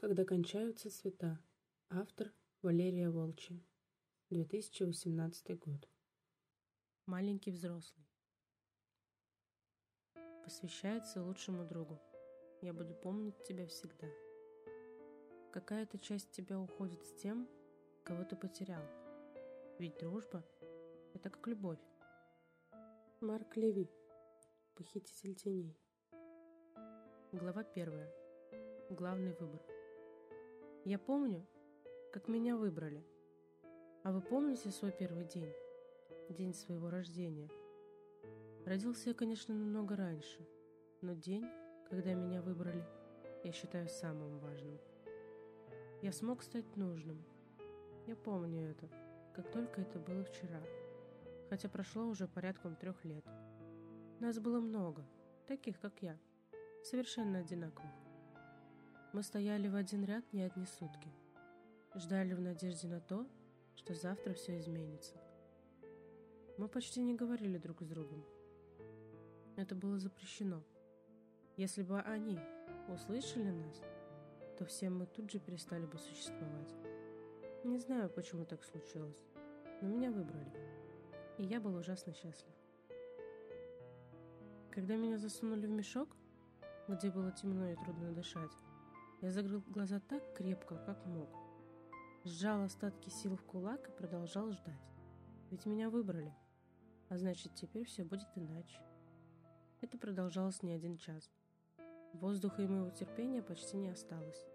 Когда кончаются цвета. Автор Валерия Волчи. 2018 год. Маленький взрослый. Посвящается лучшему другу. Я буду помнить тебя всегда. Какая-то часть тебя уходит с тем, кого ты потерял. Ведь дружба — это как любовь. Марк Леви. Похититель теней. Глава первая. Главный выбор. Я помню, как меня выбрали. А вы помните свой первый день? День своего рождения? Родился я, конечно, намного раньше, но день, когда меня выбрали, я считаю самым важным. Я смог стать нужным. Я помню это, как только это было вчера, хотя прошло уже порядком трех лет. Нас было много, таких, как я, совершенно одинаковых. Мы стояли в один ряд не одни сутки. Ждали в надежде на то, что завтра все изменится. Мы почти не говорили друг с другом. Это было запрещено. Если бы они услышали нас, то все мы тут же перестали бы существовать. Не знаю, почему так случилось, но меня выбрали. И я был ужасно счастлив. Когда меня засунули в мешок, где было темно и трудно дышать, я закрыл глаза так крепко, как мог. Сжал остатки сил в кулак и продолжал ждать. Ведь меня выбрали. А значит, теперь все будет иначе. Это продолжалось не один час. Воздуха и моего терпения почти не осталось.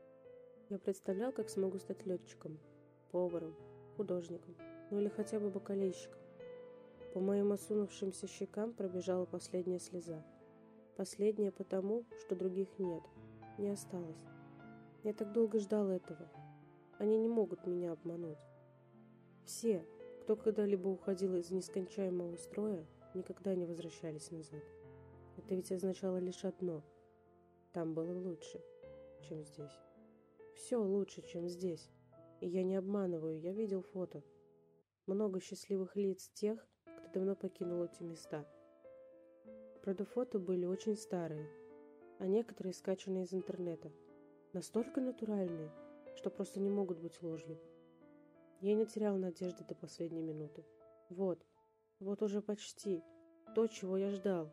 Я представлял, как смогу стать летчиком, поваром, художником, ну или хотя бы бокалейщиком. По моим осунувшимся щекам пробежала последняя слеза. Последняя потому, что других нет, не осталось. Я так долго ждал этого. Они не могут меня обмануть. Все, кто когда-либо уходил из нескончаемого строя, никогда не возвращались назад. Это ведь означало лишь одно. Там было лучше, чем здесь. Все лучше, чем здесь. И я не обманываю, я видел фото. Много счастливых лиц тех, кто давно покинул эти места. Правда, фото были очень старые, а некоторые скачаны из интернета – настолько натуральные, что просто не могут быть ложью. Я не терял надежды до последней минуты. Вот, вот уже почти, то, чего я ждал.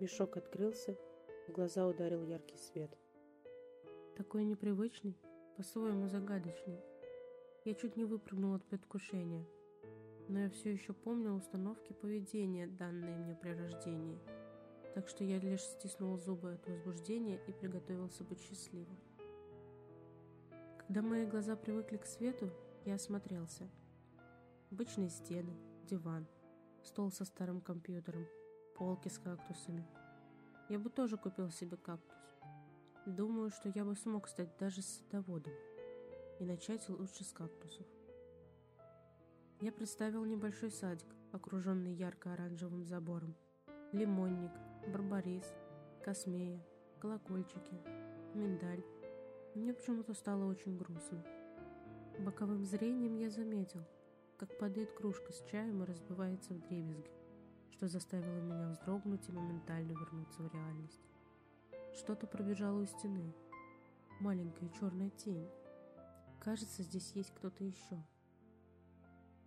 Мешок открылся, в глаза ударил яркий свет. Такой непривычный, по-своему загадочный. Я чуть не выпрыгнул от предвкушения, но я все еще помнил установки поведения, данные мне при рождении, так что я лишь стиснул зубы от возбуждения и приготовился быть счастливым. Когда мои глаза привыкли к свету, я осмотрелся. Обычные стены, диван, стол со старым компьютером, полки с кактусами. Я бы тоже купил себе кактус. Думаю, что я бы смог стать даже садоводом и начать лучше с кактусов. Я представил небольшой садик, окруженный ярко-оранжевым забором. Лимонник, барбарис, космея, колокольчики, миндаль, мне почему-то стало очень грустно. Боковым зрением я заметил, как падает кружка с чаем и разбивается в дребезги, что заставило меня вздрогнуть и моментально вернуться в реальность. Что-то пробежало у стены. Маленькая черная тень. Кажется, здесь есть кто-то еще.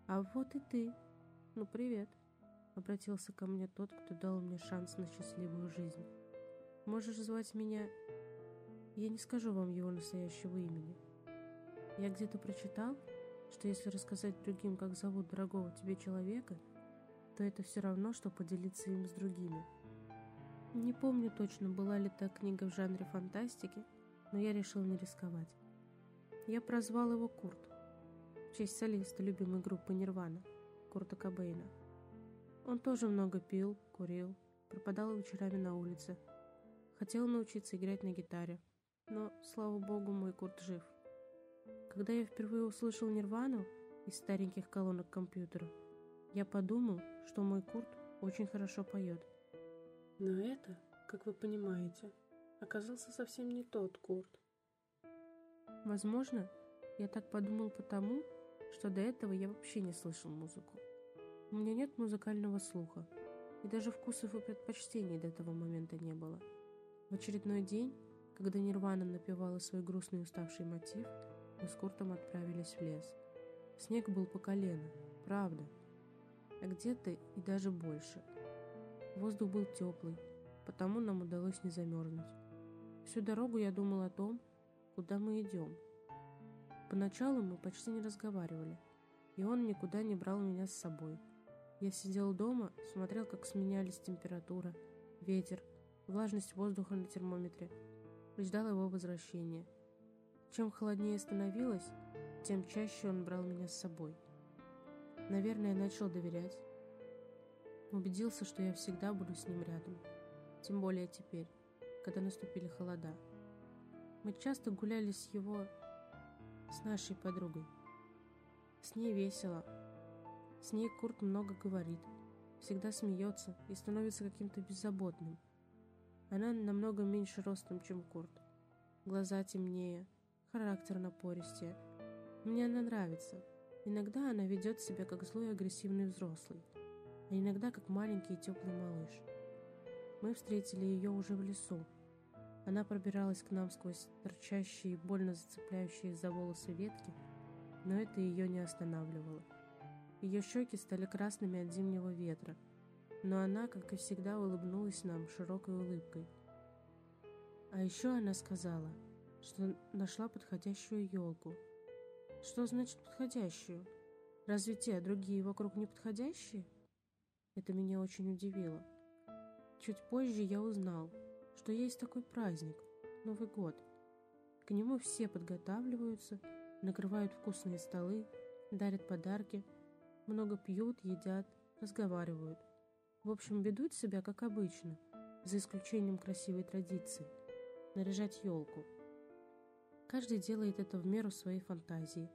«А вот и ты. Ну, привет!» Обратился ко мне тот, кто дал мне шанс на счастливую жизнь. «Можешь звать меня я не скажу вам его настоящего имени. Я где-то прочитал, что если рассказать другим, как зовут дорогого тебе человека, то это все равно, что поделиться им с другими. Не помню точно, была ли та книга в жанре фантастики, но я решил не рисковать. Я прозвал его Курт, в честь солиста любимой группы Нирвана, Курта Кобейна. Он тоже много пил, курил, пропадал вечерами на улице. Хотел научиться играть на гитаре, но, слава богу, мой Курт жив. Когда я впервые услышал Нирвану из стареньких колонок компьютера, я подумал, что мой Курт очень хорошо поет. Но это, как вы понимаете, оказался совсем не тот Курт. Возможно, я так подумал потому, что до этого я вообще не слышал музыку. У меня нет музыкального слуха, и даже вкусов и предпочтений до этого момента не было. В очередной день Когда Нирвана напевала свой грустный уставший мотив, мы с Куртом отправились в лес. Снег был по колено, правда, а где-то и даже больше. Воздух был теплый, потому нам удалось не замерзнуть. Всю дорогу я думал о том, куда мы идем. Поначалу мы почти не разговаривали, и он никуда не брал меня с собой. Я сидел дома, смотрел, как сменялись температура, ветер, влажность воздуха на термометре, и ждал его возвращения. Чем холоднее становилось, тем чаще он брал меня с собой. Наверное, начал доверять. Убедился, что я всегда буду с ним рядом. Тем более теперь, когда наступили холода. Мы часто гуляли с его... с нашей подругой. С ней весело. С ней Курт много говорит, всегда смеется и становится каким-то беззаботным. Она намного меньше ростом, чем Курт. Глаза темнее, характер напористее. Мне она нравится. Иногда она ведет себя как злой агрессивный взрослый, а иногда как маленький и теплый малыш. Мы встретили ее уже в лесу. Она пробиралась к нам сквозь торчащие, больно зацепляющие за волосы ветки, но это ее не останавливало. Ее щеки стали красными от зимнего ветра, но она, как и всегда, улыбнулась нам широкой улыбкой. А еще она сказала, что нашла подходящую елку – что значит подходящую? Разве те другие вокруг не подходящие? Это меня очень удивило. Чуть позже я узнал, что есть такой праздник – Новый год. К нему все подготавливаются, накрывают вкусные столы, дарят подарки, много пьют, едят, разговаривают. В общем, ведут себя как обычно, за исключением красивой традиции – наряжать елку – Каждый делает это в меру своей фантазии.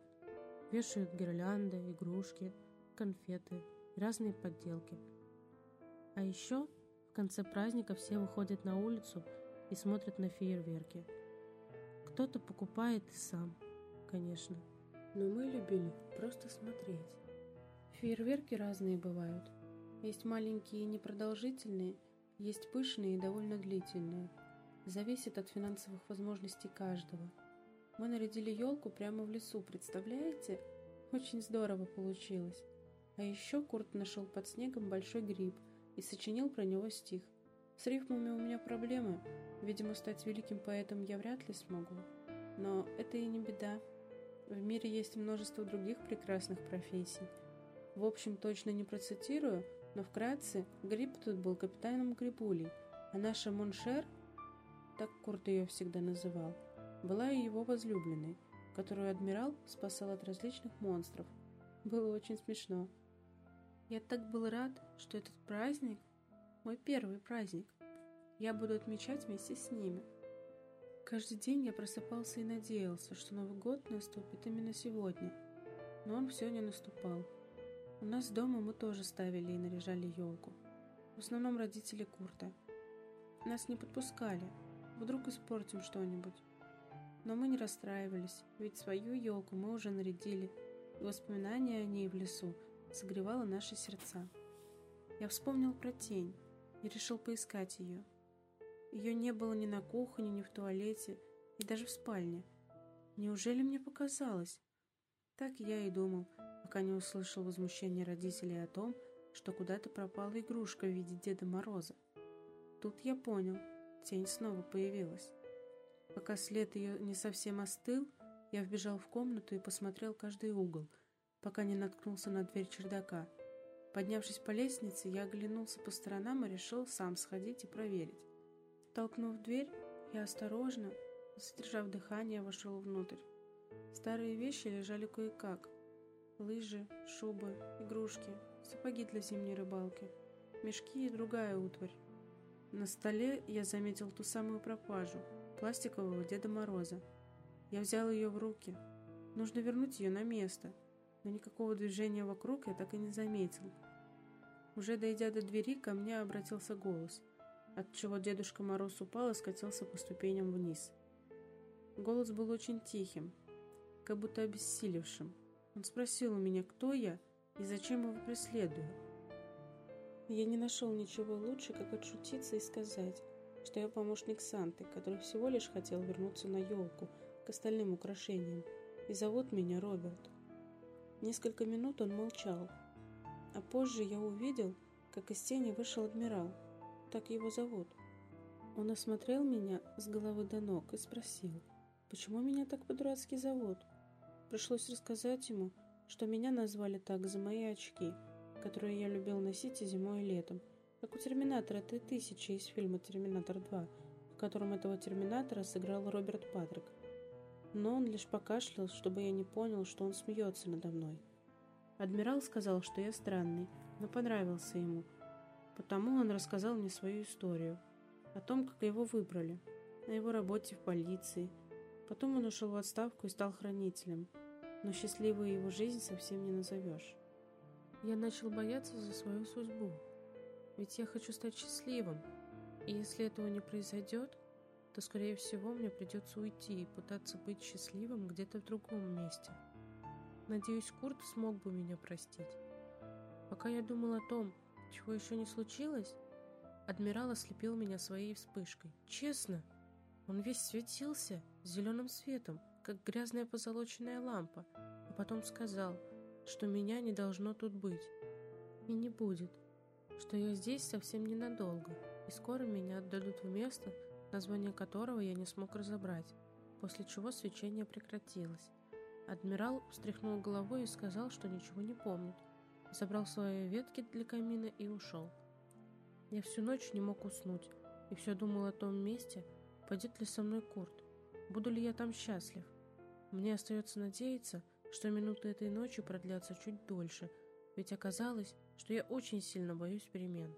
Вешают гирлянды, игрушки, конфеты разные подделки. А еще в конце праздника все выходят на улицу и смотрят на фейерверки. Кто-то покупает и сам, конечно. Но мы любили просто смотреть. Фейерверки разные бывают. Есть маленькие и непродолжительные, есть пышные и довольно длительные. Зависит от финансовых возможностей каждого – мы нарядили елку прямо в лесу, представляете? Очень здорово получилось. А еще Курт нашел под снегом большой гриб и сочинил про него стих. С рифмами у меня проблемы. Видимо, стать великим поэтом я вряд ли смогу. Но это и не беда. В мире есть множество других прекрасных профессий. В общем, точно не процитирую, но вкратце, Гриб тут был капитаном Грибулей, а наша Моншер, так Курт ее всегда называл, была и его возлюбленной, которую адмирал спасал от различных монстров. Было очень смешно. Я так был рад, что этот праздник – мой первый праздник. Я буду отмечать вместе с ними. Каждый день я просыпался и надеялся, что Новый год наступит именно сегодня. Но он все не наступал. У нас дома мы тоже ставили и наряжали елку. В основном родители Курта. Нас не подпускали. Вдруг испортим что-нибудь. Но мы не расстраивались, ведь свою елку мы уже нарядили, и воспоминания о ней в лесу согревало наши сердца. Я вспомнил про тень и решил поискать ее. Ее не было ни на кухне, ни в туалете, и даже в спальне. Неужели мне показалось? Так я и думал, пока не услышал возмущение родителей о том, что куда-то пропала игрушка в виде Деда Мороза. Тут я понял, тень снова появилась. Пока след ее не совсем остыл, я вбежал в комнату и посмотрел каждый угол, пока не наткнулся на дверь чердака. Поднявшись по лестнице, я оглянулся по сторонам и решил сам сходить и проверить. Толкнув дверь, я осторожно, задержав дыхание, вошел внутрь. Старые вещи лежали кое-как. Лыжи, шубы, игрушки, сапоги для зимней рыбалки, мешки и другая утварь. На столе я заметил ту самую пропажу — пластикового Деда Мороза. Я взял ее в руки. Нужно вернуть ее на место, но никакого движения вокруг я так и не заметил. Уже дойдя до двери, ко мне обратился голос, от чего Дедушка Мороз упал и скатился по ступеням вниз. Голос был очень тихим, как будто обессилевшим. Он спросил у меня, кто я и зачем его преследую. Я не нашел ничего лучше, как отшутиться и сказать, что я помощник Санты, который всего лишь хотел вернуться на елку к остальным украшениям, и зовут меня Роберт. Несколько минут он молчал, а позже я увидел, как из тени вышел адмирал. Так его зовут. Он осмотрел меня с головы до ног и спросил, почему меня так по-дурацки зовут. Пришлось рассказать ему, что меня назвали так за мои очки, которые я любил носить и зимой, и летом, как у Терминатора 3000 из фильма «Терминатор 2», в котором этого Терминатора сыграл Роберт Патрик. Но он лишь покашлял, чтобы я не понял, что он смеется надо мной. Адмирал сказал, что я странный, но понравился ему. Потому он рассказал мне свою историю. О том, как его выбрали. О его работе в полиции. Потом он ушел в отставку и стал хранителем. Но счастливую его жизнь совсем не назовешь. Я начал бояться за свою судьбу. Ведь я хочу стать счастливым. И если этого не произойдет, то, скорее всего, мне придется уйти и пытаться быть счастливым где-то в другом месте. Надеюсь, Курт смог бы меня простить. Пока я думал о том, чего еще не случилось, адмирал ослепил меня своей вспышкой. Честно, он весь светился зеленым светом, как грязная позолоченная лампа, а потом сказал, что меня не должно тут быть. И не будет, что я здесь совсем ненадолго, и скоро меня отдадут в место, название которого я не смог разобрать, после чего свечение прекратилось. Адмирал встряхнул головой и сказал, что ничего не помнит. Забрал свои ветки для камина и ушел. Я всю ночь не мог уснуть и все думал о том месте, пойдет ли со мной Курт, буду ли я там счастлив. Мне остается надеяться, что минуты этой ночи продлятся чуть дольше, ведь оказалось, что я очень сильно боюсь перемен.